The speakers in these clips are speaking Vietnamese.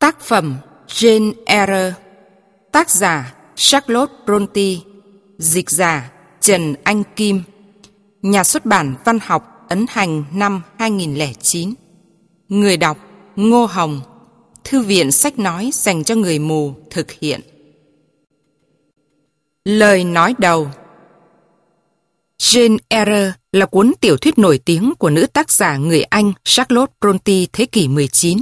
Tác phẩm Jane Eyre. Tác giả Charlotte Bronte. Dịch giả Trần Anh Kim. Nhà xuất bản văn học ấn hành năm 2009 Người đọc Ngô Hồng. Thư viện sách nói dành cho người mù thực hiện. Lời nói đầu. Jane Eyre là cuốn tiểu thuyết nổi tiếng của nữ tác giả người Anh Charlotte Bronte thế kỷ 19.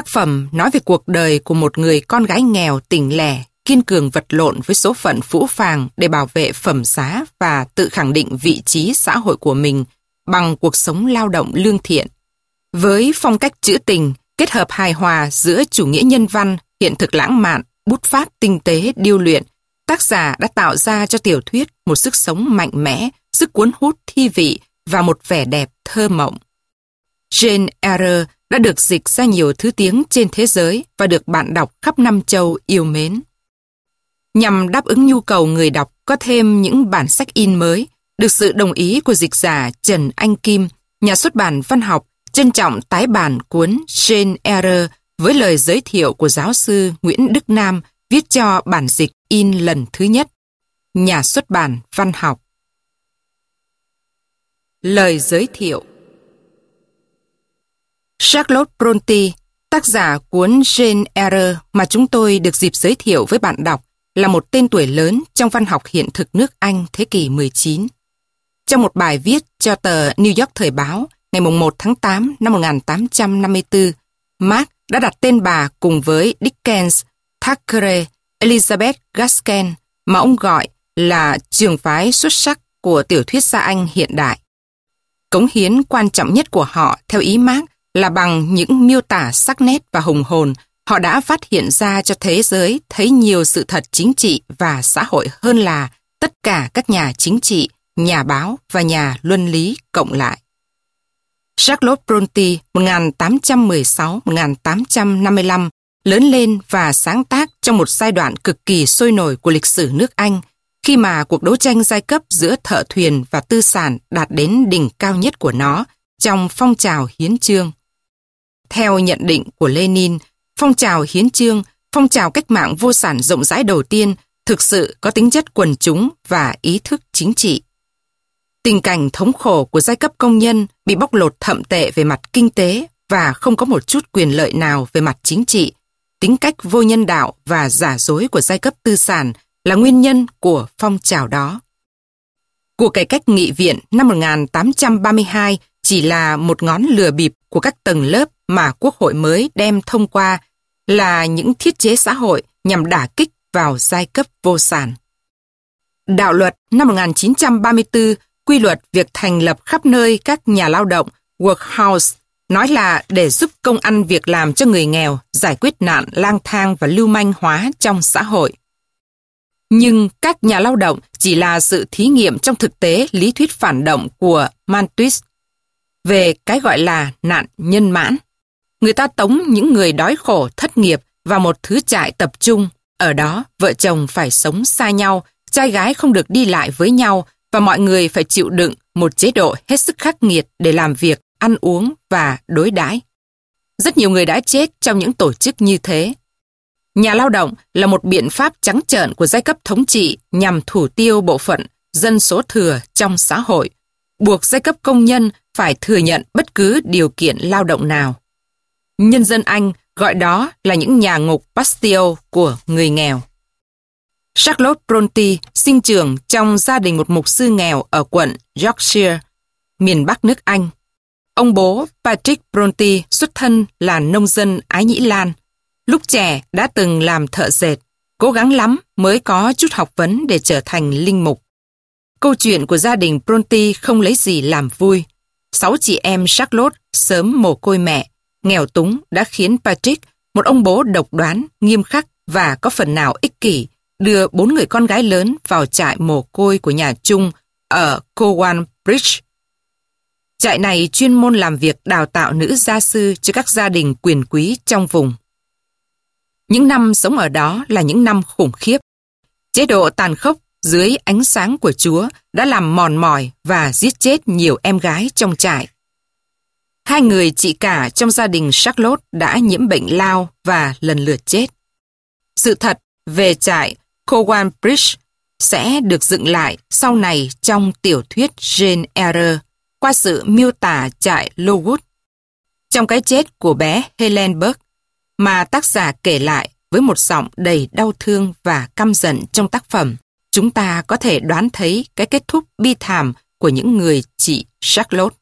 Tác phẩm nói về cuộc đời của một người con gái nghèo tỉnh lẻ, kiên cường vật lộn với số phận phũ phàng để bảo vệ phẩm giá và tự khẳng định vị trí xã hội của mình bằng cuộc sống lao động lương thiện. Với phong cách trữ tình, kết hợp hài hòa giữa chủ nghĩa nhân văn, hiện thực lãng mạn, bút pháp tinh tế điêu luyện, tác giả đã tạo ra cho tiểu thuyết một sức sống mạnh mẽ, sức cuốn hút thi vị và một vẻ đẹp thơ mộng. Jane Eyre đã được dịch ra nhiều thứ tiếng trên thế giới và được bạn đọc khắp năm châu yêu mến. Nhằm đáp ứng nhu cầu người đọc có thêm những bản sách in mới, được sự đồng ý của dịch giả Trần Anh Kim, nhà xuất bản văn học, trân trọng tái bản cuốn Jane Eyre với lời giới thiệu của giáo sư Nguyễn Đức Nam viết cho bản dịch in lần thứ nhất. Nhà xuất bản văn học. Lời giới thiệu Charlotte Bronte, tác giả cuốn Jane Eyre mà chúng tôi được dịp giới thiệu với bạn đọc, là một tên tuổi lớn trong văn học hiện thực nước Anh thế kỷ 19. Trong một bài viết cho tờ New York Thời báo ngày 1 tháng 8 năm 1854, Mark đã đặt tên bà cùng với Dickens, Thackeray, Elizabeth Gaskell mà ông gọi là trường phái xuất sắc của tiểu thuyết gia Anh hiện đại. Cống hiến quan trọng nhất của họ theo ý Mark là bằng những miêu tả sắc nét và hùng hồn, họ đã phát hiện ra cho thế giới thấy nhiều sự thật chính trị và xã hội hơn là tất cả các nhà chính trị, nhà báo và nhà luân lý cộng lại. Charlotte Bronte 1816-1855 lớn lên và sáng tác trong một giai đoạn cực kỳ sôi nổi của lịch sử nước Anh, khi mà cuộc đấu tranh giai cấp giữa thợ thuyền và tư sản đạt đến đỉnh cao nhất của nó trong phong trào hiến trương. Theo nhận định của Lenin, phong trào hiến trương, phong trào cách mạng vô sản rộng rãi đầu tiên thực sự có tính chất quần chúng và ý thức chính trị. Tình cảnh thống khổ của giai cấp công nhân bị bóc lột thậm tệ về mặt kinh tế và không có một chút quyền lợi nào về mặt chính trị, tính cách vô nhân đạo và giả dối của giai cấp tư sản là nguyên nhân của phong trào đó. Cuộc cải cách nghị viện năm 1832 chỉ là một ngón lừa bịp của các tầng lớp mà Quốc hội mới đem thông qua là những thiết chế xã hội nhằm đả kích vào giai cấp vô sản. Đạo luật năm 1934 quy luật việc thành lập khắp nơi các nhà lao động, workhouse, nói là để giúp công ăn việc làm cho người nghèo, giải quyết nạn lang thang và lưu manh hóa trong xã hội. Nhưng các nhà lao động chỉ là sự thí nghiệm trong thực tế lý thuyết phản động của Malthus về cái gọi là nạn nhân mãn. Người ta tống những người đói khổ thất nghiệp vào một thứ trại tập trung. Ở đó, vợ chồng phải sống xa nhau, trai gái không được đi lại với nhau và mọi người phải chịu đựng một chế độ hết sức khắc nghiệt để làm việc, ăn uống và đối đãi. Rất nhiều người đã chết trong những tổ chức như thế. Nhà lao động là một biện pháp trắng trợn của giai cấp thống trị nhằm thủ tiêu bộ phận dân số thừa trong xã hội, buộc giai cấp công nhân phải thừa nhận bất cứ điều kiện lao động nào. Nhân dân Anh gọi đó là những nhà ngục Bastille của người nghèo. Charlotte Bronte sinh trưởng trong gia đình một mục sư nghèo ở quận Yorkshire, miền Bắc nước Anh. Ông bố Patrick Bronte xuất thân là nông dân Ái Nhĩ Lan. Lúc trẻ đã từng làm thợ dệt, cố gắng lắm mới có chút học vấn để trở thành linh mục. Câu chuyện của gia đình Bronte không lấy gì làm vui. Sáu chị em Charlotte sớm mồ côi mẹ, nghèo túng đã khiến Patrick, một ông bố độc đoán, nghiêm khắc và có phần nào ích kỷ, đưa bốn người con gái lớn vào trại mồ côi của nhà Chung ở Cowan Bridge. Trại này chuyên môn làm việc đào tạo nữ gia sư cho các gia đình quyền quý trong vùng. Những năm sống ở đó là những năm khủng khiếp. Chế độ tàn khốc dưới ánh sáng của Chúa đã làm mòn mỏi và giết chết nhiều em gái trong trại. Hai người chị cả trong gia đình Charlotte đã nhiễm bệnh lao và lần lượt chết. Sự thật về trại Cowan Bridge sẽ được dựng lại sau này trong tiểu thuyết Jane Eyre qua sự miêu tả trại Lowood. Trong cái chết của bé Helen Burke mà tác giả kể lại với một giọng đầy đau thương và căm giận trong tác phẩm, chúng ta có thể đoán thấy cái kết thúc bi thảm của những người chị Charlotte.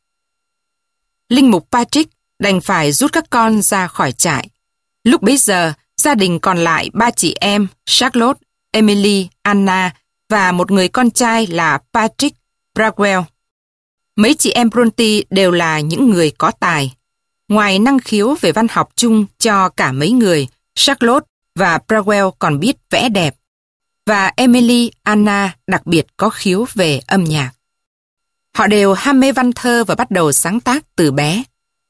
Linh mục Patrick đành phải rút các con ra khỏi trại. Lúc bấy giờ, gia đình còn lại ba chị em Charlotte, Emily, Anna và một người con trai là Patrick Bragwell. Mấy chị em Bronte đều là những người có tài. Ngoài năng khiếu về văn học chung cho cả mấy người, Charlotte và Bragwell còn biết vẽ đẹp. Và Emily, Anna đặc biệt có khiếu về âm nhạc. Họ đều ham mê văn thơ và bắt đầu sáng tác từ bé.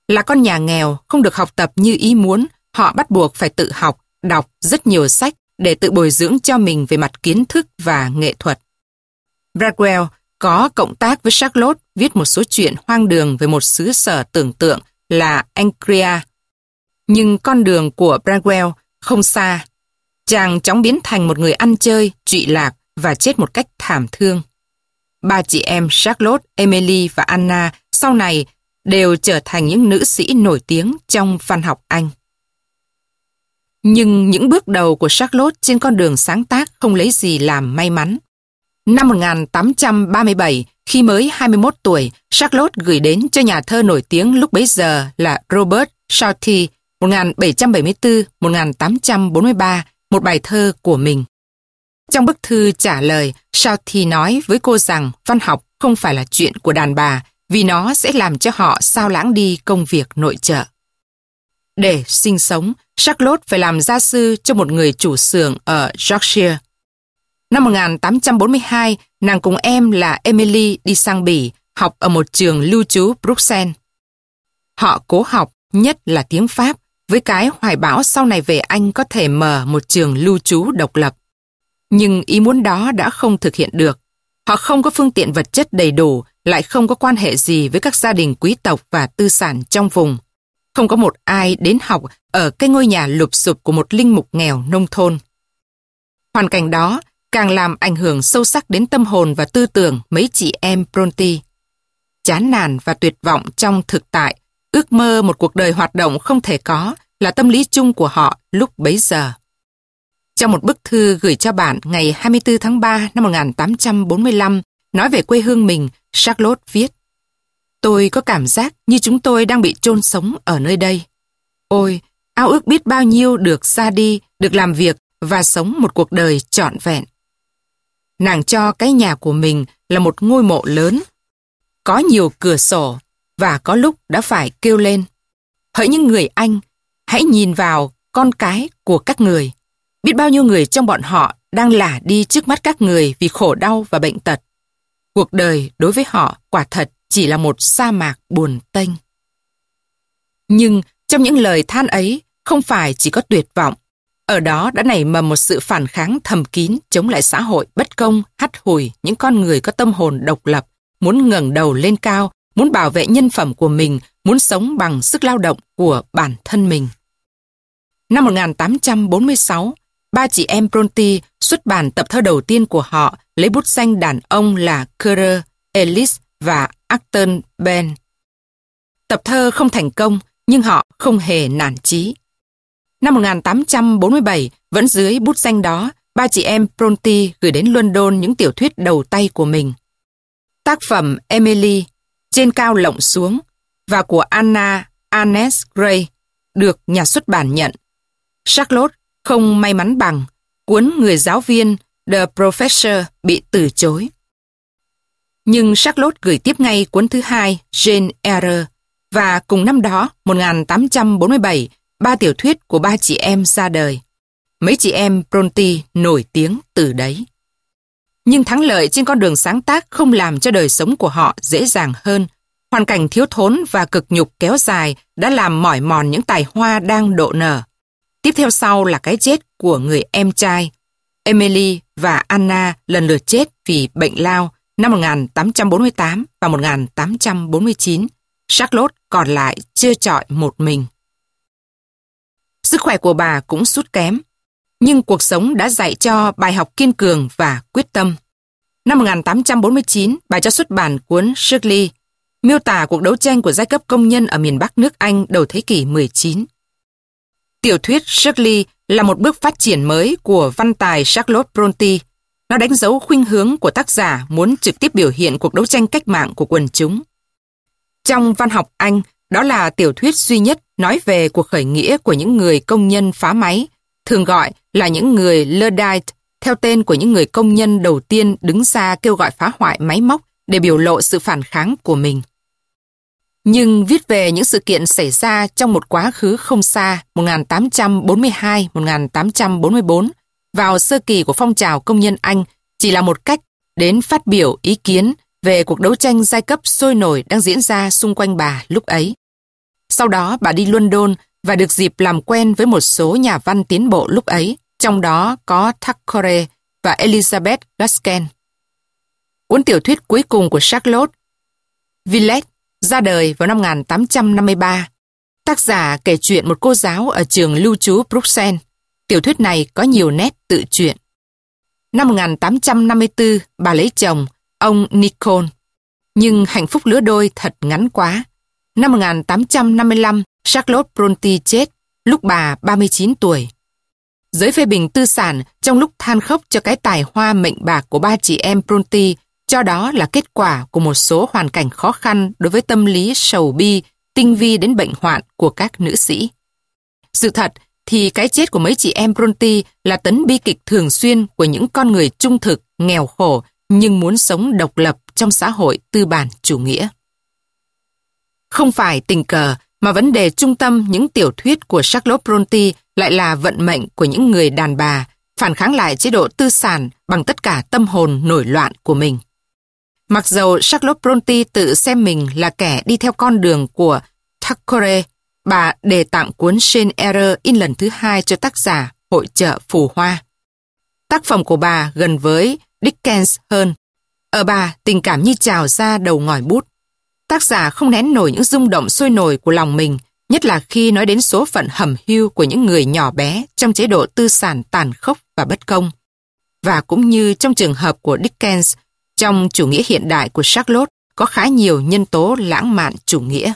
Là con nhà nghèo, không được học tập như ý muốn, họ bắt buộc phải tự học, đọc rất nhiều sách để tự bồi dưỡng cho mình về mặt kiến thức và nghệ thuật. Bradwell có cộng tác với Charlotte viết một số chuyện hoang đường về một xứ sở tưởng tượng là Angria. Nhưng con đường của Bradwell không xa. Chàng chóng biến thành một người ăn chơi, trụy lạc và chết một cách thảm thương. Ba chị em Charlotte, Emily và Anna sau này đều trở thành những nữ sĩ nổi tiếng trong văn học Anh. Nhưng những bước đầu của Charlotte trên con đường sáng tác không lấy gì làm may mắn. Năm 1837, khi mới 21 tuổi, Charlotte gửi đến cho nhà thơ nổi tiếng lúc bấy giờ là Robert Southey 1774-1843 một bài thơ của mình. Trong bức thư trả lời, Southey nói với cô rằng văn học không phải là chuyện của đàn bà vì nó sẽ làm cho họ sao lãng đi công việc nội trợ. Để sinh sống, Charlotte phải làm gia sư cho một người chủ xưởng ở Yorkshire. Năm 1842, nàng cùng em là Emily đi sang Bỉ, học ở một trường lưu trú Bruxelles. Họ cố học, nhất là tiếng Pháp, với cái hoài bão sau này về Anh có thể mở một trường lưu trú độc lập. Nhưng ý muốn đó đã không thực hiện được. Họ không có phương tiện vật chất đầy đủ, lại không có quan hệ gì với các gia đình quý tộc và tư sản trong vùng. Không có một ai đến học ở cái ngôi nhà lụp sụp của một linh mục nghèo nông thôn. Hoàn cảnh đó càng làm ảnh hưởng sâu sắc đến tâm hồn và tư tưởng mấy chị em Bronte. Chán nản và tuyệt vọng trong thực tại, ước mơ một cuộc đời hoạt động không thể có là tâm lý chung của họ lúc bấy giờ. Trong một bức thư gửi cho bạn ngày 24 tháng 3 năm 1845 nói về quê hương mình, Charlotte viết Tôi có cảm giác như chúng tôi đang bị chôn sống ở nơi đây. Ôi, ao ước biết bao nhiêu được ra đi, được làm việc và sống một cuộc đời trọn vẹn. Nàng cho cái nhà của mình là một ngôi mộ lớn, có nhiều cửa sổ và có lúc đã phải kêu lên. Hỡi những người Anh, hãy nhìn vào con cái của các người. Biết bao nhiêu người trong bọn họ đang lả đi trước mắt các người vì khổ đau và bệnh tật. Cuộc đời đối với họ quả thật chỉ là một sa mạc buồn tênh. Nhưng trong những lời than ấy không phải chỉ có tuyệt vọng. Ở đó đã nảy mầm một sự phản kháng thầm kín chống lại xã hội bất công, hắt hủi những con người có tâm hồn độc lập, muốn ngẩng đầu lên cao, muốn bảo vệ nhân phẩm của mình, muốn sống bằng sức lao động của bản thân mình. Năm 1846, ba chị em Bronte xuất bản tập thơ đầu tiên của họ lấy bút danh đàn ông là Currer, Ellis và Acton Ben. Tập thơ không thành công, nhưng họ không hề nản chí. Năm 1847, vẫn dưới bút danh đó, ba chị em Bronte gửi đến London những tiểu thuyết đầu tay của mình. Tác phẩm Emily, trên cao lộng xuống, và của Anna Annes Gray được nhà xuất bản nhận. Charlotte không may mắn bằng, cuốn người giáo viên The Professor bị từ chối. Nhưng Charlotte gửi tiếp ngay cuốn thứ hai Jane Eyre và cùng năm đó 1847 ba tiểu thuyết của ba chị em ra đời. Mấy chị em Bronte nổi tiếng từ đấy. Nhưng thắng lợi trên con đường sáng tác không làm cho đời sống của họ dễ dàng hơn. Hoàn cảnh thiếu thốn và cực nhục kéo dài đã làm mỏi mòn những tài hoa đang độ nở. Tiếp theo sau là cái chết của người em trai. Emily và Anna lần lượt chết vì bệnh lao năm 1848 và 1849. Charlotte còn lại chưa trọi một mình. Sức khỏe của bà cũng sút kém, nhưng cuộc sống đã dạy cho bài học kiên cường và quyết tâm. Năm 1849, bà cho xuất bản cuốn Shirley, miêu tả cuộc đấu tranh của giai cấp công nhân ở miền Bắc nước Anh đầu thế kỷ 19. Tiểu thuyết Shirley là một bước phát triển mới của văn tài Charlotte Bronte. Nó đánh dấu khuynh hướng của tác giả muốn trực tiếp biểu hiện cuộc đấu tranh cách mạng của quần chúng. Trong văn học Anh, đó là tiểu thuyết duy nhất nói về cuộc khởi nghĩa của những người công nhân phá máy, thường gọi là những người Luddite, theo tên của những người công nhân đầu tiên đứng ra kêu gọi phá hoại máy móc để biểu lộ sự phản kháng của mình. Nhưng viết về những sự kiện xảy ra trong một quá khứ không xa 1842-1844 vào sơ kỳ của phong trào công nhân Anh chỉ là một cách đến phát biểu ý kiến về cuộc đấu tranh giai cấp sôi nổi đang diễn ra xung quanh bà lúc ấy. Sau đó bà đi London và được dịp làm quen với một số nhà văn tiến bộ lúc ấy, trong đó có Thackeray và Elizabeth Gaskell. Cuốn tiểu thuyết cuối cùng của Charlotte, Villette, ra đời vào năm 1853. Tác giả kể chuyện một cô giáo ở trường lưu trú Bruxelles. Tiểu thuyết này có nhiều nét tự truyện. Năm 1854, bà lấy chồng, ông Nicole. Nhưng hạnh phúc lứa đôi thật ngắn quá. Năm 1855, Charlotte Bronte chết, lúc bà 39 tuổi. Giới phê bình tư sản trong lúc than khóc cho cái tài hoa mệnh bạc của ba chị em Bronte cho đó là kết quả của một số hoàn cảnh khó khăn đối với tâm lý sầu bi, tinh vi đến bệnh hoạn của các nữ sĩ. Sự thật thì cái chết của mấy chị em Bronte là tấn bi kịch thường xuyên của những con người trung thực, nghèo khổ nhưng muốn sống độc lập trong xã hội tư bản chủ nghĩa. Không phải tình cờ mà vấn đề trung tâm những tiểu thuyết của Charlotte Bronte lại là vận mệnh của những người đàn bà phản kháng lại chế độ tư sản bằng tất cả tâm hồn nổi loạn của mình. Mặc dầu Charlotte Bronte tự xem mình là kẻ đi theo con đường của Thackeray, bà đề tặng cuốn Shane Eyre in lần thứ hai cho tác giả Hội trợ Phù Hoa. Tác phẩm của bà gần với Dickens hơn. Ở bà, tình cảm như trào ra đầu ngòi bút. Tác giả không nén nổi những rung động sôi nổi của lòng mình, nhất là khi nói đến số phận hầm hưu của những người nhỏ bé trong chế độ tư sản tàn khốc và bất công. Và cũng như trong trường hợp của Dickens, trong chủ nghĩa hiện đại của Charlotte có khá nhiều nhân tố lãng mạn chủ nghĩa.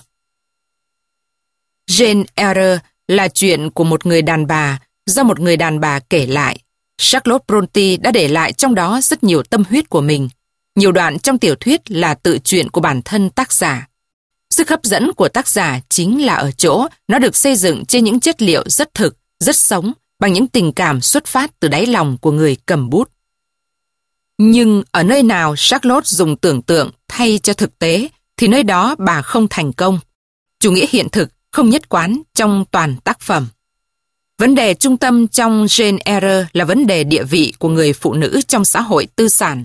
Jane Eyre là chuyện của một người đàn bà do một người đàn bà kể lại. Charlotte Bronte đã để lại trong đó rất nhiều tâm huyết của mình. Nhiều đoạn trong tiểu thuyết là tự truyện của bản thân tác giả. Sức hấp dẫn của tác giả chính là ở chỗ nó được xây dựng trên những chất liệu rất thực, rất sống, bằng những tình cảm xuất phát từ đáy lòng của người cầm bút. Nhưng ở nơi nào Charlotte dùng tưởng tượng thay cho thực tế thì nơi đó bà không thành công. Chủ nghĩa hiện thực không nhất quán trong toàn tác phẩm. Vấn đề trung tâm trong Jane Eyre là vấn đề địa vị của người phụ nữ trong xã hội tư sản.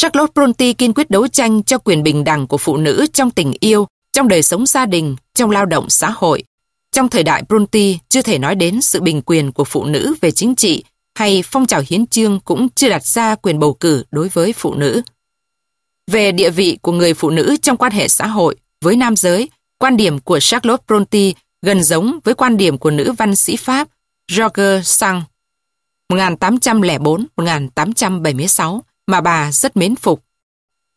Charlotte Bronte kiên quyết đấu tranh cho quyền bình đẳng của phụ nữ trong tình yêu, trong đời sống gia đình, trong lao động xã hội. Trong thời đại Bronte chưa thể nói đến sự bình quyền của phụ nữ về chính trị hay phong trào hiến trương cũng chưa đặt ra quyền bầu cử đối với phụ nữ. Về địa vị của người phụ nữ trong quan hệ xã hội với nam giới, quan điểm của Charlotte Bronte gần giống với quan điểm của nữ văn sĩ Pháp George Sand 1804-1876 mà bà rất mến phục.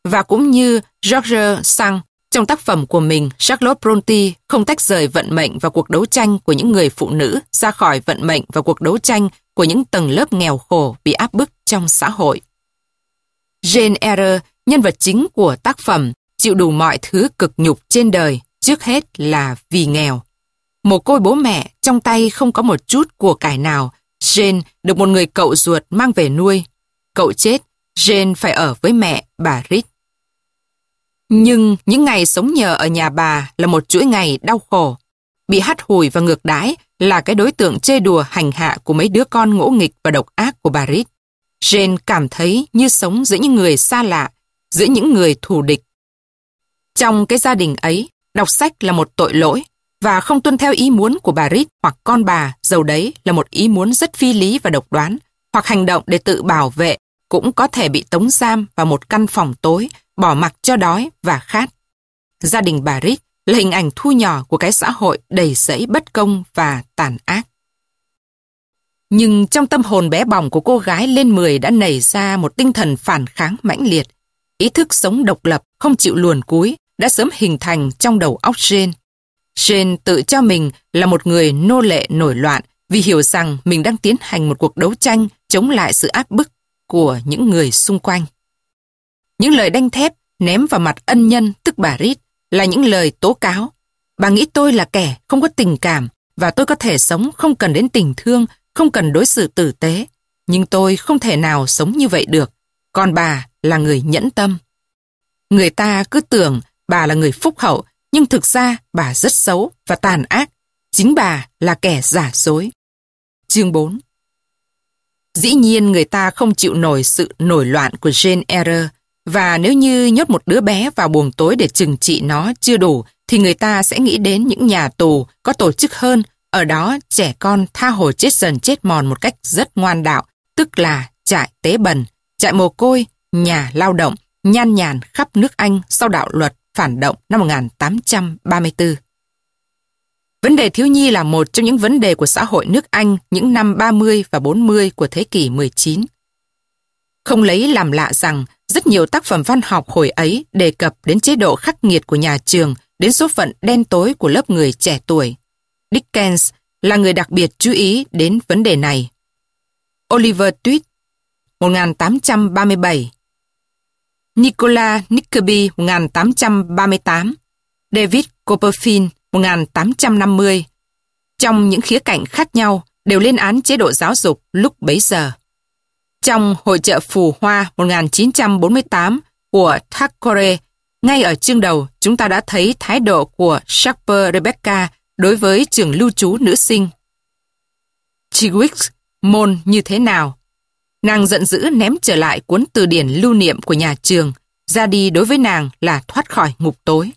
Và cũng như George Sang trong tác phẩm của mình, Charlotte Bronte không tách rời vận mệnh và cuộc đấu tranh của những người phụ nữ ra khỏi vận mệnh và cuộc đấu tranh của những tầng lớp nghèo khổ bị áp bức trong xã hội. Jane Eyre, nhân vật chính của tác phẩm, chịu đủ mọi thứ cực nhục trên đời, trước hết là vì nghèo. Một côi bố mẹ, trong tay không có một chút của cải nào, Jane được một người cậu ruột mang về nuôi. Cậu chết, Jane phải ở với mẹ, bà Rich. Nhưng những ngày sống nhờ ở nhà bà là một chuỗi ngày đau khổ. Bị hắt hủi và ngược đãi là cái đối tượng chê đùa hành hạ của mấy đứa con ngỗ nghịch và độc ác của bà Rít. Jane cảm thấy như sống giữa những người xa lạ, giữa những người thù địch. Trong cái gia đình ấy, đọc sách là một tội lỗi và không tuân theo ý muốn của bà Rít hoặc con bà, dầu đấy là một ý muốn rất phi lý và độc đoán, hoặc hành động để tự bảo vệ cũng có thể bị tống giam vào một căn phòng tối, bỏ mặc cho đói và khát. Gia đình bà Rick là hình ảnh thu nhỏ của cái xã hội đầy rẫy bất công và tàn ác. Nhưng trong tâm hồn bé bỏng của cô gái lên 10 đã nảy ra một tinh thần phản kháng mãnh liệt. Ý thức sống độc lập, không chịu luồn cúi, đã sớm hình thành trong đầu óc Jane. Jane tự cho mình là một người nô lệ nổi loạn vì hiểu rằng mình đang tiến hành một cuộc đấu tranh chống lại sự áp bức của những người xung quanh. Những lời đanh thép ném vào mặt ân nhân tức bà Rít là những lời tố cáo. Bà nghĩ tôi là kẻ không có tình cảm và tôi có thể sống không cần đến tình thương, không cần đối xử tử tế. Nhưng tôi không thể nào sống như vậy được. Còn bà là người nhẫn tâm. Người ta cứ tưởng bà là người phúc hậu, nhưng thực ra bà rất xấu và tàn ác. Chính bà là kẻ giả dối. Chương 4 Dĩ nhiên người ta không chịu nổi sự nổi loạn của Jane Eyre và nếu như nhốt một đứa bé vào buồng tối để trừng trị nó chưa đủ thì người ta sẽ nghĩ đến những nhà tù có tổ chức hơn ở đó trẻ con tha hồ chết dần chết mòn một cách rất ngoan đạo tức là trại tế bần, trại mồ côi, nhà lao động, nhan nhàn khắp nước Anh sau đạo luật phản động năm 1834. Vấn đề thiếu nhi là một trong những vấn đề của xã hội nước Anh những năm 30 và 40 của thế kỷ 19. Không lấy làm lạ rằng rất nhiều tác phẩm văn học hồi ấy đề cập đến chế độ khắc nghiệt của nhà trường, đến số phận đen tối của lớp người trẻ tuổi. Dickens là người đặc biệt chú ý đến vấn đề này. Oliver Twist 1837 Nicola Nickleby 1838 David Copperfield 1850 trong những khía cạnh khác nhau đều lên án chế độ giáo dục lúc bấy giờ. Trong hội trợ phù hoa 1948 của Thackeray, ngay ở chương đầu chúng ta đã thấy thái độ của Sharper Rebecca đối với trường lưu trú nữ sinh. Chiwix môn như thế nào? Nàng giận dữ ném trở lại cuốn từ điển lưu niệm của nhà trường, ra đi đối với nàng là thoát khỏi ngục tối.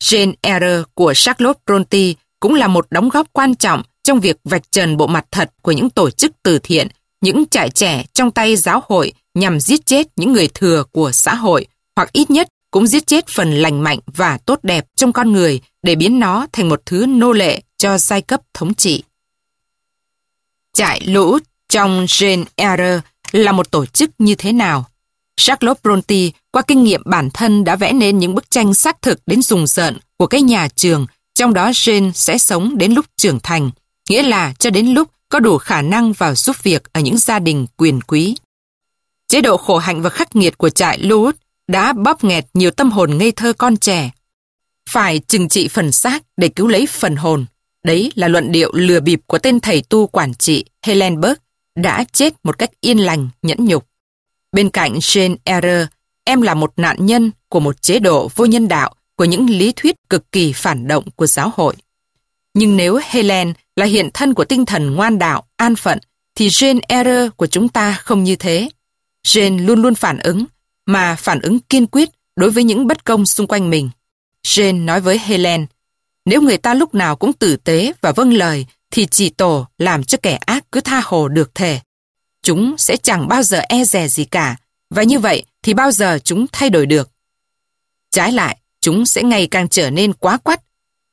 Jane Eyre của Charlotte Bronte cũng là một đóng góp quan trọng trong việc vạch trần bộ mặt thật của những tổ chức từ thiện, những trại trẻ trong tay giáo hội nhằm giết chết những người thừa của xã hội, hoặc ít nhất cũng giết chết phần lành mạnh và tốt đẹp trong con người để biến nó thành một thứ nô lệ cho giai cấp thống trị. Trại lũ trong Jane Eyre là một tổ chức như thế nào? Charles Bronte qua kinh nghiệm bản thân đã vẽ nên những bức tranh xác thực đến rùng rợn của cái nhà trường, trong đó Jane sẽ sống đến lúc trưởng thành, nghĩa là cho đến lúc có đủ khả năng vào giúp việc ở những gia đình quyền quý. Chế độ khổ hạnh và khắc nghiệt của trại Lewis đã bóp nghẹt nhiều tâm hồn ngây thơ con trẻ. Phải trừng trị phần xác để cứu lấy phần hồn. Đấy là luận điệu lừa bịp của tên thầy tu quản trị Helen Burke đã chết một cách yên lành, nhẫn nhục. Bên cạnh Jane Eyre, em là một nạn nhân của một chế độ vô nhân đạo của những lý thuyết cực kỳ phản động của giáo hội. Nhưng nếu Helen là hiện thân của tinh thần ngoan đạo, an phận, thì Jane Eyre của chúng ta không như thế. Jane luôn luôn phản ứng, mà phản ứng kiên quyết đối với những bất công xung quanh mình. Jane nói với Helen, nếu người ta lúc nào cũng tử tế và vâng lời, thì chỉ tổ làm cho kẻ ác cứ tha hồ được thể. Chúng sẽ chẳng bao giờ e dè gì cả, và như vậy thì bao giờ chúng thay đổi được. Trái lại, chúng sẽ ngày càng trở nên quá quắt.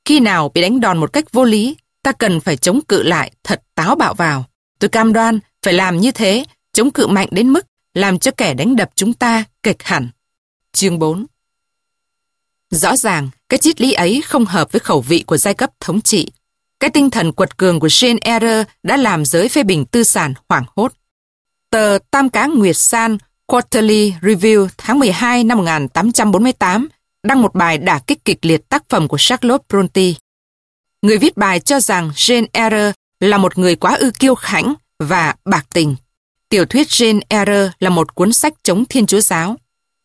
Khi nào bị đánh đòn một cách vô lý, ta cần phải chống cự lại thật táo bạo vào. Tôi cam đoan phải làm như thế, chống cự mạnh đến mức làm cho kẻ đánh đập chúng ta kịch hẳn. Chương 4 Rõ ràng, cái triết lý ấy không hợp với khẩu vị của giai cấp thống trị. Cái tinh thần quật cường của Jane Eyre đã làm giới phê bình tư sản hoảng hốt. Tờ Tam Cá Nguyệt San Quarterly Review tháng 12 năm 1848 đăng một bài đả kích kịch liệt tác phẩm của Charlotte Bronte. Người viết bài cho rằng Jane Eyre là một người quá ư kiêu khảnh và bạc tình. Tiểu thuyết Jane Eyre là một cuốn sách chống thiên chúa giáo.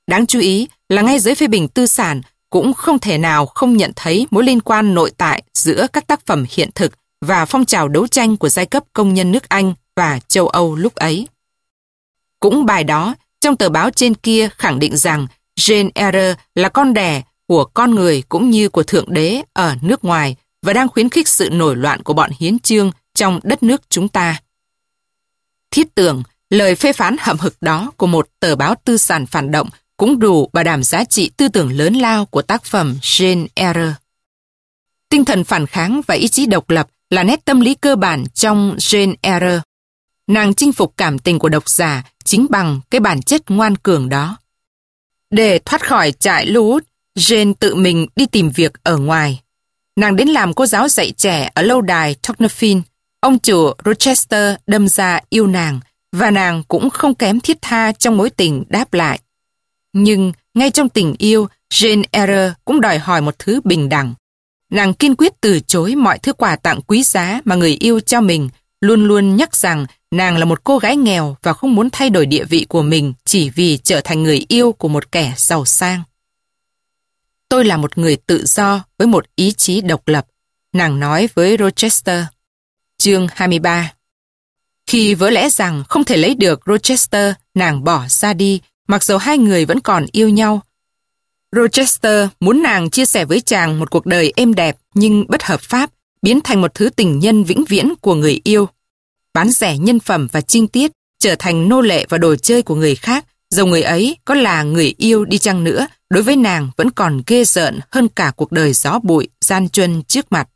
Đáng chú ý là ngay giới phê bình tư sản cũng không thể nào không nhận thấy mối liên quan nội tại giữa các tác phẩm hiện thực và phong trào đấu tranh của giai cấp công nhân nước Anh và châu Âu lúc ấy. Cũng bài đó, trong tờ báo trên kia khẳng định rằng Jane Eyre là con đẻ của con người cũng như của Thượng Đế ở nước ngoài và đang khuyến khích sự nổi loạn của bọn hiến trương trong đất nước chúng ta. Thiết tưởng, lời phê phán hậm hực đó của một tờ báo tư sản phản động cũng đủ bảo đảm giá trị tư tưởng lớn lao của tác phẩm Jane Eyre. Tinh thần phản kháng và ý chí độc lập là nét tâm lý cơ bản trong Jane Eyre. Nàng chinh phục cảm tình của độc giả chính bằng cái bản chất ngoan cường đó. Để thoát khỏi trại Lút, Jane tự mình đi tìm việc ở ngoài. Nàng đến làm cô giáo dạy trẻ ở lâu đài Tocnafin. Ông chủ Rochester đâm ra yêu nàng và nàng cũng không kém thiết tha trong mối tình đáp lại. Nhưng ngay trong tình yêu, Jane Eyre cũng đòi hỏi một thứ bình đẳng. Nàng kiên quyết từ chối mọi thứ quà tặng quý giá mà người yêu cho mình, luôn luôn nhắc rằng nàng là một cô gái nghèo và không muốn thay đổi địa vị của mình chỉ vì trở thành người yêu của một kẻ giàu sang. Tôi là một người tự do với một ý chí độc lập, nàng nói với Rochester. Chương 23 Khi vỡ lẽ rằng không thể lấy được Rochester, nàng bỏ ra đi, mặc dù hai người vẫn còn yêu nhau. Rochester muốn nàng chia sẻ với chàng một cuộc đời êm đẹp nhưng bất hợp pháp, biến thành một thứ tình nhân vĩnh viễn của người yêu. Bán rẻ nhân phẩm và trinh tiết, trở thành nô lệ và đồ chơi của người khác, dầu người ấy có là người yêu đi chăng nữa, đối với nàng vẫn còn ghê rợn hơn cả cuộc đời gió bụi, gian truân trước mặt.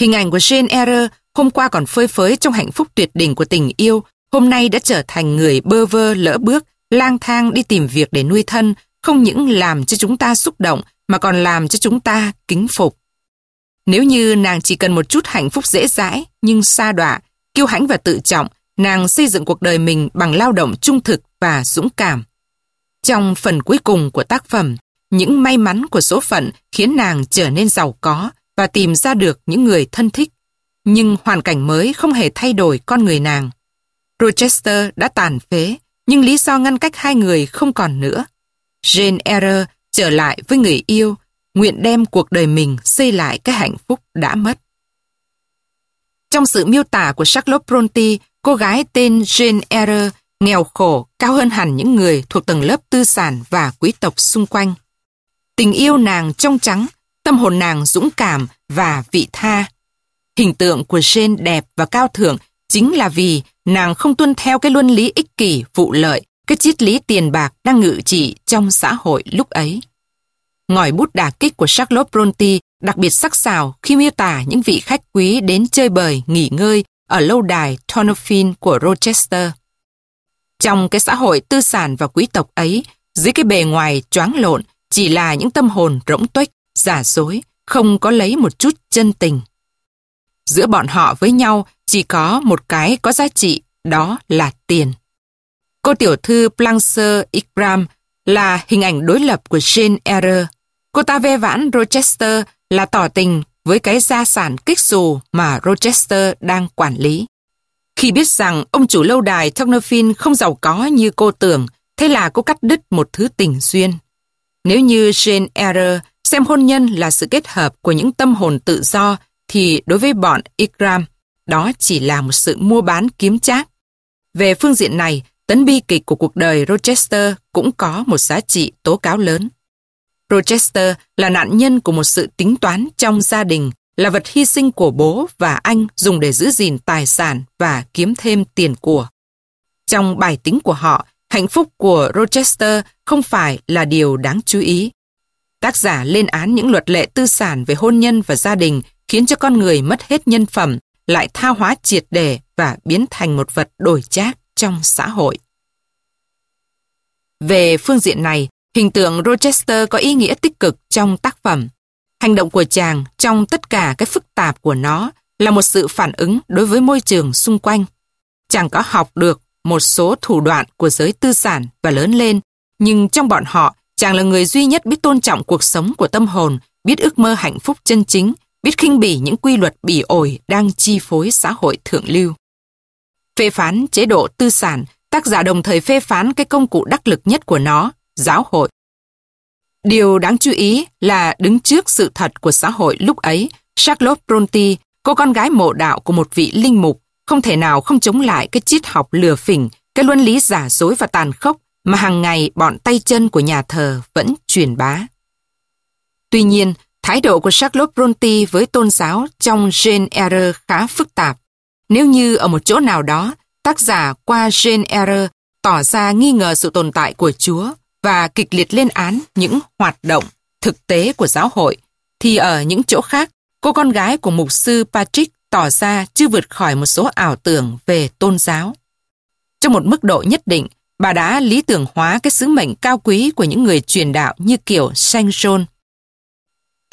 Hình ảnh của Jane Eyre hôm qua còn phơi phới trong hạnh phúc tuyệt đỉnh của tình yêu, hôm nay đã trở thành người bơ vơ lỡ bước, lang thang đi tìm việc để nuôi thân, không những làm cho chúng ta xúc động mà còn làm cho chúng ta kính phục. Nếu như nàng chỉ cần một chút hạnh phúc dễ dãi nhưng xa đọa, kiêu hãnh và tự trọng, nàng xây dựng cuộc đời mình bằng lao động trung thực và dũng cảm. Trong phần cuối cùng của tác phẩm, những may mắn của số phận khiến nàng trở nên giàu có và tìm ra được những người thân thích. Nhưng hoàn cảnh mới không hề thay đổi con người nàng. Rochester đã tàn phế, nhưng lý do ngăn cách hai người không còn nữa. Jane Eyre trở lại với người yêu, nguyện đem cuộc đời mình xây lại cái hạnh phúc đã mất. Trong sự miêu tả của Charlotte Bronte, cô gái tên Jane Eyre nghèo khổ cao hơn hẳn những người thuộc tầng lớp tư sản và quý tộc xung quanh. Tình yêu nàng trong trắng, tâm hồn nàng dũng cảm và vị tha. Hình tượng của Jane đẹp và cao thượng chính là vì nàng không tuân theo cái luân lý ích kỷ, vụ lợi, cái triết lý tiền bạc đang ngự trị trong xã hội lúc ấy. Ngòi bút đà kích của Charlotte Bronte đặc biệt sắc sảo khi miêu tả những vị khách quý đến chơi bời, nghỉ ngơi ở lâu đài Tonophin của Rochester. Trong cái xã hội tư sản và quý tộc ấy, dưới cái bề ngoài choáng lộn chỉ là những tâm hồn rỗng tuếch, giả dối, không có lấy một chút chân tình. Giữa bọn họ với nhau chỉ có một cái có giá trị, đó là tiền. Cô tiểu thư Blanche Ikram là hình ảnh đối lập của Jane Eyre. Cô ta ve vãn Rochester là tỏ tình với cái gia sản kích xù mà Rochester đang quản lý. Khi biết rằng ông chủ lâu đài Tocnofin không giàu có như cô tưởng, thế là cô cắt đứt một thứ tình duyên. Nếu như Jane Eyre xem hôn nhân là sự kết hợp của những tâm hồn tự do, thì đối với bọn Ikram, đó chỉ là một sự mua bán kiếm trác. Về phương diện này, tấn bi kịch của cuộc đời Rochester cũng có một giá trị tố cáo lớn. Rochester là nạn nhân của một sự tính toán trong gia đình, là vật hy sinh của bố và anh dùng để giữ gìn tài sản và kiếm thêm tiền của. Trong bài tính của họ, hạnh phúc của Rochester không phải là điều đáng chú ý. Tác giả lên án những luật lệ tư sản về hôn nhân và gia đình khiến cho con người mất hết nhân phẩm, lại tha hóa triệt để và biến thành một vật đổi trác trong xã hội. Về phương diện này, hình tượng Rochester có ý nghĩa tích cực trong tác phẩm. Hành động của chàng trong tất cả cái phức tạp của nó là một sự phản ứng đối với môi trường xung quanh. Chàng có học được một số thủ đoạn của giới tư sản và lớn lên, nhưng trong bọn họ, chàng là người duy nhất biết tôn trọng cuộc sống của tâm hồn, biết ước mơ hạnh phúc chân chính, biết khinh bỉ những quy luật bỉ ổi đang chi phối xã hội thượng lưu. Phê phán chế độ tư sản, tác giả đồng thời phê phán cái công cụ đắc lực nhất của nó, giáo hội. Điều đáng chú ý là đứng trước sự thật của xã hội lúc ấy, Charlotte Bronte, cô con gái mộ đạo của một vị linh mục, không thể nào không chống lại cái triết học lừa phỉnh, cái luân lý giả dối và tàn khốc mà hàng ngày bọn tay chân của nhà thờ vẫn truyền bá. Tuy nhiên, thái độ của Charlotte Bronte với tôn giáo trong Jane Eyre khá phức tạp. Nếu như ở một chỗ nào đó, tác giả qua Jane Eyre tỏ ra nghi ngờ sự tồn tại của Chúa và kịch liệt lên án những hoạt động thực tế của giáo hội, thì ở những chỗ khác, cô con gái của mục sư Patrick tỏ ra chưa vượt khỏi một số ảo tưởng về tôn giáo. Trong một mức độ nhất định, bà đã lý tưởng hóa cái sứ mệnh cao quý của những người truyền đạo như kiểu Saint John.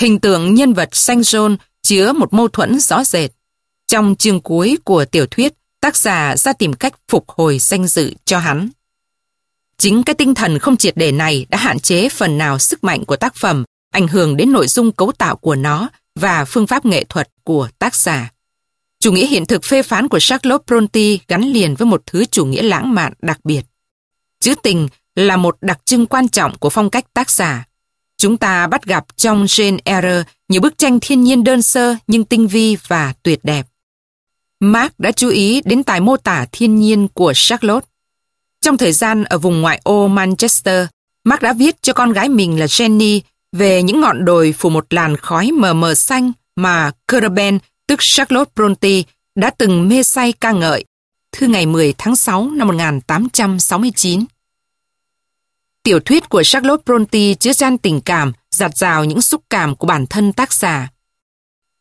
Hình tượng nhân vật Saint John chứa một mâu thuẫn rõ rệt. Trong chương cuối của tiểu thuyết, tác giả ra tìm cách phục hồi danh dự cho hắn. Chính cái tinh thần không triệt để này đã hạn chế phần nào sức mạnh của tác phẩm, ảnh hưởng đến nội dung cấu tạo của nó và phương pháp nghệ thuật của tác giả. Chủ nghĩa hiện thực phê phán của Charlotte Bronte gắn liền với một thứ chủ nghĩa lãng mạn đặc biệt. Chữ tình là một đặc trưng quan trọng của phong cách tác giả. Chúng ta bắt gặp trong Jane Eyre nhiều bức tranh thiên nhiên đơn sơ nhưng tinh vi và tuyệt đẹp. Mark đã chú ý đến tài mô tả thiên nhiên của Charlotte. Trong thời gian ở vùng ngoại ô Manchester, Mark đã viết cho con gái mình là Jenny về những ngọn đồi phủ một làn khói mờ mờ xanh mà Caraben, tức Charlotte Bronte, đã từng mê say ca ngợi. Thư ngày 10 tháng 6 năm 1869. Tiểu thuyết của Charlotte Bronte chứa chan tình cảm, giặt rào những xúc cảm của bản thân tác giả.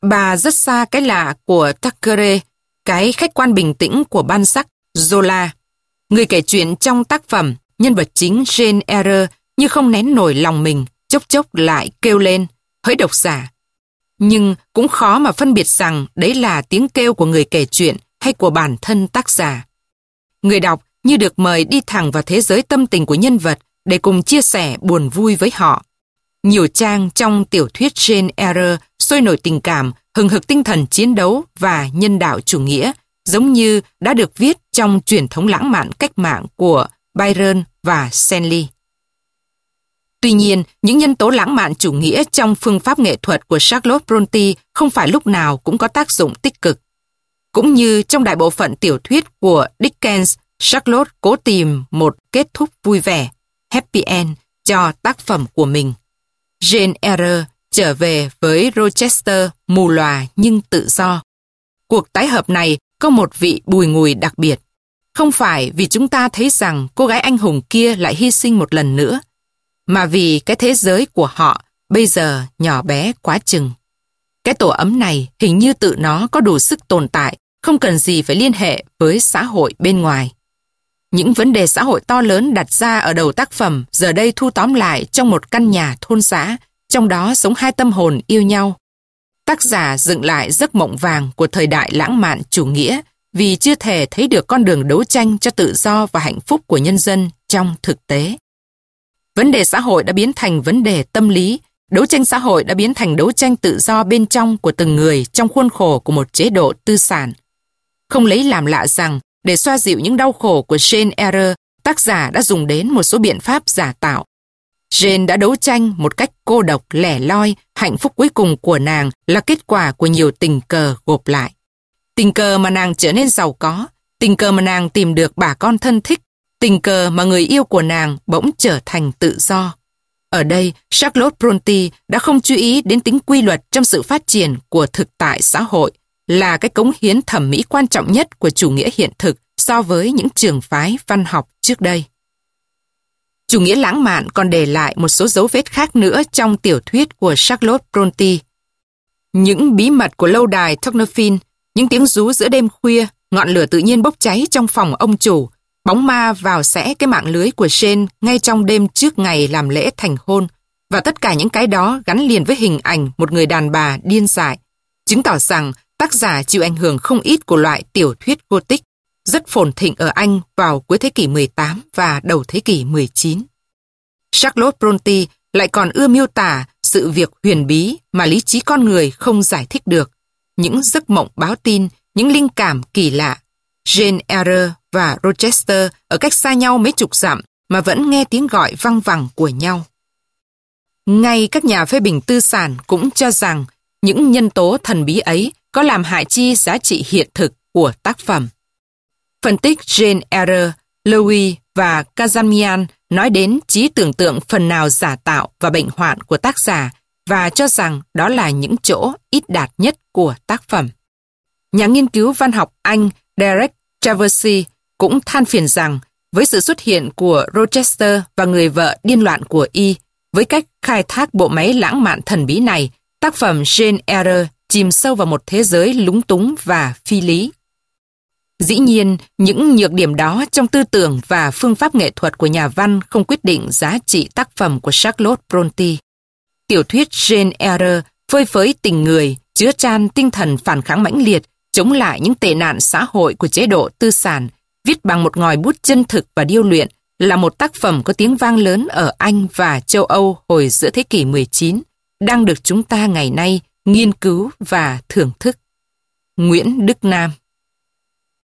Bà rất xa cái lạ của Thackeray, cái khách quan bình tĩnh của ban sắc Zola. Người kể chuyện trong tác phẩm, nhân vật chính Jane Eyre như không nén nổi lòng mình, chốc chốc lại kêu lên, hỡi độc giả. Nhưng cũng khó mà phân biệt rằng đấy là tiếng kêu của người kể chuyện hay của bản thân tác giả. Người đọc như được mời đi thẳng vào thế giới tâm tình của nhân vật để cùng chia sẻ buồn vui với họ. Nhiều trang trong tiểu thuyết Jane Eyre sôi nổi tình cảm, hừng hực tinh thần chiến đấu và nhân đạo chủ nghĩa, giống như đã được viết trong truyền thống lãng mạn cách mạng của Byron và Stanley. Tuy nhiên, những nhân tố lãng mạn chủ nghĩa trong phương pháp nghệ thuật của Charlotte Bronte không phải lúc nào cũng có tác dụng tích cực. Cũng như trong đại bộ phận tiểu thuyết của Dickens, Charlotte cố tìm một kết thúc vui vẻ, happy end cho tác phẩm của mình. Jane Eyre trở về với Rochester mù lòa nhưng tự do. Cuộc tái hợp này có một vị bùi ngùi đặc biệt. Không phải vì chúng ta thấy rằng cô gái anh hùng kia lại hy sinh một lần nữa, mà vì cái thế giới của họ bây giờ nhỏ bé quá chừng. Cái tổ ấm này hình như tự nó có đủ sức tồn tại, không cần gì phải liên hệ với xã hội bên ngoài. Những vấn đề xã hội to lớn đặt ra ở đầu tác phẩm giờ đây thu tóm lại trong một căn nhà thôn xã, trong đó sống hai tâm hồn yêu nhau. Tác giả dựng lại giấc mộng vàng của thời đại lãng mạn chủ nghĩa vì chưa thể thấy được con đường đấu tranh cho tự do và hạnh phúc của nhân dân trong thực tế. Vấn đề xã hội đã biến thành vấn đề tâm lý, đấu tranh xã hội đã biến thành đấu tranh tự do bên trong của từng người trong khuôn khổ của một chế độ tư sản. Không lấy làm lạ rằng, để xoa dịu những đau khổ của Jane Eyre, tác giả đã dùng đến một số biện pháp giả tạo. Jane đã đấu tranh một cách cô độc, lẻ loi, hạnh phúc cuối cùng của nàng là kết quả của nhiều tình cờ gộp lại. Tình cờ mà nàng trở nên giàu có, tình cờ mà nàng tìm được bà con thân thích, tình cờ mà người yêu của nàng bỗng trở thành tự do. Ở đây, Charlotte Bronte đã không chú ý đến tính quy luật trong sự phát triển của thực tại xã hội, là cái cống hiến thẩm mỹ quan trọng nhất của chủ nghĩa hiện thực so với những trường phái văn học trước đây. Chủ nghĩa lãng mạn còn để lại một số dấu vết khác nữa trong tiểu thuyết của Charlotte Bronte. Những bí mật của lâu đài Tocnafin, những tiếng rú giữa đêm khuya, ngọn lửa tự nhiên bốc cháy trong phòng ông chủ, bóng ma vào sẽ cái mạng lưới của Shane ngay trong đêm trước ngày làm lễ thành hôn, và tất cả những cái đó gắn liền với hình ảnh một người đàn bà điên dại, chứng tỏ rằng tác giả chịu ảnh hưởng không ít của loại tiểu thuyết Gothic rất phồn thịnh ở Anh vào cuối thế kỷ 18 và đầu thế kỷ 19. Charlotte Bronte lại còn ưa miêu tả sự việc huyền bí mà lý trí con người không giải thích được, những giấc mộng báo tin, những linh cảm kỳ lạ. Jane Eyre và Rochester ở cách xa nhau mấy chục dặm mà vẫn nghe tiếng gọi văng vẳng của nhau. Ngay các nhà phê bình tư sản cũng cho rằng những nhân tố thần bí ấy có làm hại chi giá trị hiện thực của tác phẩm. Phân tích Jane Eyre, Louis và Kazamian nói đến trí tưởng tượng phần nào giả tạo và bệnh hoạn của tác giả và cho rằng đó là những chỗ ít đạt nhất của tác phẩm. Nhà nghiên cứu văn học Anh Derek Traversy cũng than phiền rằng với sự xuất hiện của Rochester và người vợ điên loạn của Y, với cách khai thác bộ máy lãng mạn thần bí này, tác phẩm Jane Eyre chìm sâu vào một thế giới lúng túng và phi lý. Dĩ nhiên, những nhược điểm đó trong tư tưởng và phương pháp nghệ thuật của nhà văn không quyết định giá trị tác phẩm của Charlotte Bronte. Tiểu thuyết Jane Eyre phơi phới tình người, chứa chan tinh thần phản kháng mãnh liệt, chống lại những tệ nạn xã hội của chế độ tư sản, viết bằng một ngòi bút chân thực và điêu luyện, là một tác phẩm có tiếng vang lớn ở Anh và châu Âu hồi giữa thế kỷ 19, đang được chúng ta ngày nay nghiên cứu và thưởng thức. Nguyễn Đức Nam